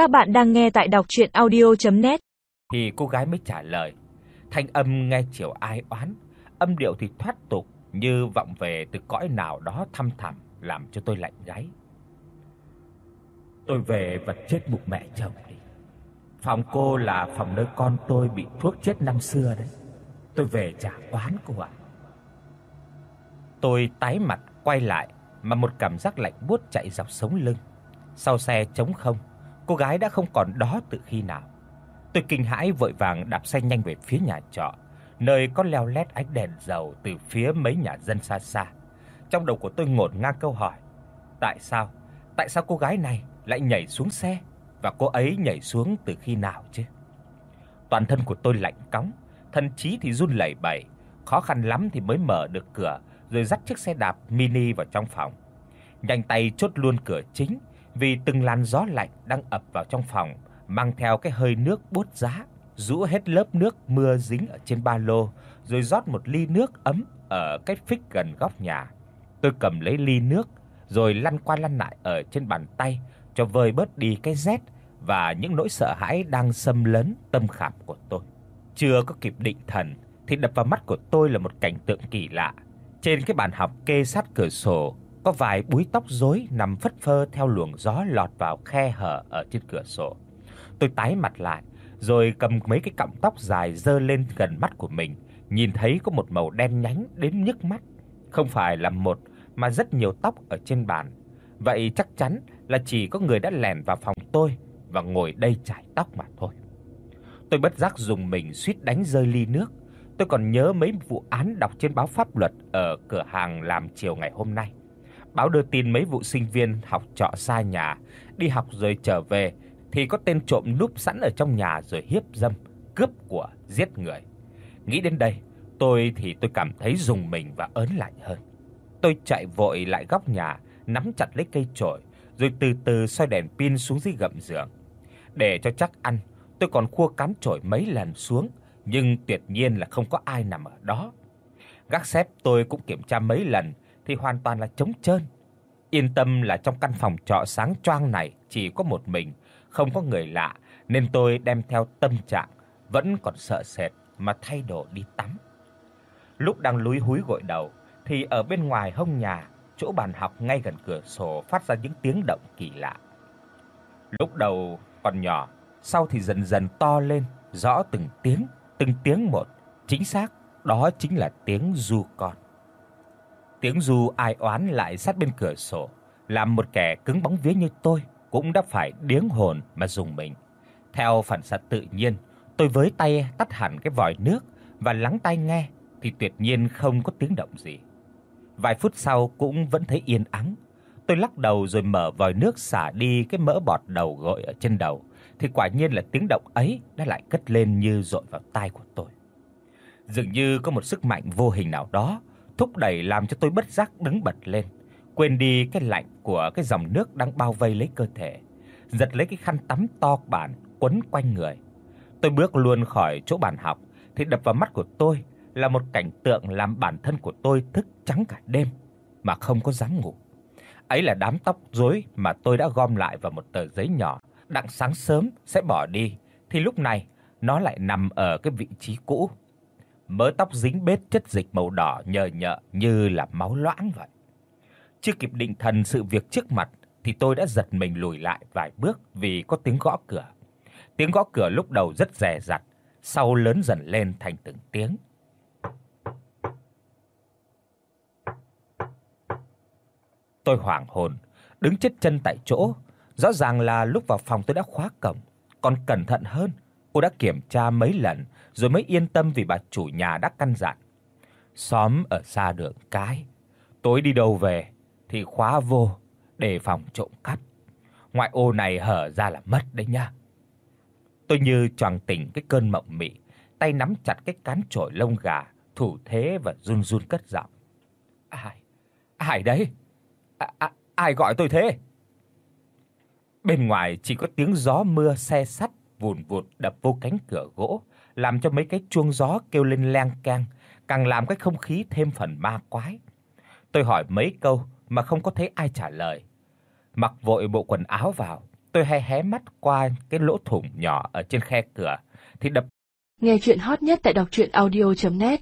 Các bạn đang nghe tại đọc audio net Thì cô gái mới trả lời. Thanh âm nghe chiều ai oán, âm điệu thì thoát tục như vọng về từ cõi nào đó thăm thẳm làm cho tôi lạnh gáy. Tôi về vật chết bụng mẹ chồng đi. Phòng cô là phòng nơi con tôi bị thuốc chết năm xưa đấy. Tôi về trả oán cô ạ. Tôi tái mặt quay lại mà một cảm giác lạnh buốt chạy dọc sống lưng. Sau xe trống không, cô gái đã không còn đó từ khi nào. Tôi kinh hãi vội vàng đạp xe nhanh về phía nhà trọ, nơi có leo lét ánh đèn dầu từ phía mấy nhà dân xa xa. Trong đầu của tôi ngổn ngang câu hỏi: tại sao? Tại sao cô gái này lại nhảy xuống xe và cô ấy nhảy xuống từ khi nào chứ? Toàn thân của tôi lạnh cóng, thân trí thì run lẩy bẩy, khó khăn lắm thì mới mở được cửa rồi dắt chiếc xe đạp mini vào trong phòng. Nhanh tay chốt luôn cửa chính vì từng làn gió lạnh đang ập vào trong phòng, mang theo cái hơi nước buốt giá, rũ hết lớp nước mưa dính ở trên ba lô, rồi rót một ly nước ấm ở cái phích gần góc nhà. Tôi cầm lấy ly nước rồi lăn qua lăn lại ở trên bàn tay cho vơi bớt đi cái rét và những nỗi sợ hãi đang xâm lấn tâm khảm của tôi. Chưa có kịp định thần thì đập vào mắt của tôi là một cảnh tượng kỳ lạ. Trên cái bàn học kê sát cửa sổ có vài búi tóc rối nằm phất phơ theo luồng gió lọt vào khe hở ở trên cửa sổ. Tôi tái mặt lại, rồi cầm mấy cái cọng tóc dài giơ lên gần mắt của mình, nhìn thấy có một màu đen nhánh đến nhức mắt, không phải là một mà rất nhiều tóc ở trên bàn. Vậy chắc chắn là chỉ có người đã lẻn vào phòng tôi và ngồi đây chải tóc mà thôi. Tôi bất giác dùng mình suýt đánh rơi ly nước. Tôi còn nhớ mấy vụ án đọc trên báo pháp luật ở cửa hàng làm chiều ngày hôm nay. Báo đưa tin mấy vụ sinh viên học trọ xa nhà, đi học rồi trở về thì có tên trộm núp sẵn ở trong nhà rồi hiếp dâm, cướp của, giết người. Nghĩ đến đây, tôi thì tôi cảm thấy rùng mình và ớn lạnh hơn. Tôi chạy vội lại góc nhà, nắm chặt lấy cây chổi, rồi từ từ xoay đèn pin xuống dưới gầm giường. Để cho chắc ăn, tôi còn khua cán chổi mấy lần xuống, nhưng tuyệt nhiên là không có ai nằm ở đó. Gác xếp tôi cũng kiểm tra mấy lần thì hoàn toàn là trống trơn. Yên tâm là trong căn phòng trọ sáng choang này chỉ có một mình, không có người lạ nên tôi đem theo tâm trạng vẫn còn sợ sệt mà thay đồ đi tắm. Lúc đang lúi húi gội đầu thì ở bên ngoài hông nhà, chỗ bàn học ngay gần cửa sổ phát ra những tiếng động kỳ lạ. Lúc đầu còn nhỏ, sau thì dần dần to lên, rõ từng tiếng, từng tiếng một, chính xác đó chính là tiếng ru con. Tiếng ru ai oán lại sát bên cửa sổ, làm một kẻ cứng bóng vía như tôi cũng đã phải điếng hồn mà dùng mình. Theo phản xạ tự nhiên, tôi với tay tắt hẳn cái vòi nước và lắng tai nghe thì tuyệt nhiên không có tiếng động gì. Vài phút sau cũng vẫn thấy yên ắng. Tôi lắc đầu rồi mở vòi nước xả đi cái mỡ bọt đầu gội ở trên đầu, thì quả nhiên là tiếng động ấy đã lại cất lên như dội vào tai của tôi. Dường như có một sức mạnh vô hình nào đó thúc đẩy làm cho tôi bất giác đứng bật lên, quên đi cái lạnh của cái dòng nước đang bao vây lấy cơ thể, giật lấy cái khăn tắm to bản quấn quanh người. Tôi bước luôn khỏi chỗ bàn học thì đập vào mắt của tôi là một cảnh tượng làm bản thân của tôi thức trắng cả đêm mà không có dám ngủ. Ấy là đám tóc rối mà tôi đã gom lại vào một tờ giấy nhỏ, đặng sáng sớm sẽ bỏ đi, thì lúc này nó lại nằm ở cái vị trí cũ. Mớ tóc dính bết chất dịch màu đỏ nhờ nhợ như là máu loãng vậy. Chưa kịp định thần sự việc trước mặt thì tôi đã giật mình lùi lại vài bước vì có tiếng gõ cửa. Tiếng gõ cửa lúc đầu rất dè dặt, sau lớn dần lên thành từng tiếng. Tôi hoảng hồn, đứng chết chân tại chỗ, rõ ràng là lúc vào phòng tôi đã khóa cổng, còn cẩn thận hơn, cô đã kiểm tra mấy lần rồi mới yên tâm vì bà chủ nhà đã căn dặn. Xóm ở xa đường cái, tối đi đâu về thì khóa vô để phòng trộm cắp. Ngoại ô này hở ra là mất đấy nhá. Tôi như choàng tỉnh cái cơn mộng mị, tay nắm chặt cái cán chổi lông gà, thủ thế và run run cất giọng. Ai? Ai đấy? À, à, ai gọi tôi thế? Bên ngoài chỉ có tiếng gió mưa xe sắt vùn vụt đập vô cánh cửa gỗ, làm cho mấy cái chuông gió kêu lên leng keng, càng làm cái không khí thêm phần ma quái. Tôi hỏi mấy câu mà không có thấy ai trả lời. Mặc vội bộ quần áo vào, Tôi hé hé mắt qua cái lỗ thủng nhỏ ở trên khe cửa thì đập Nghe truyện hot nhất tại doctruyenaudio.net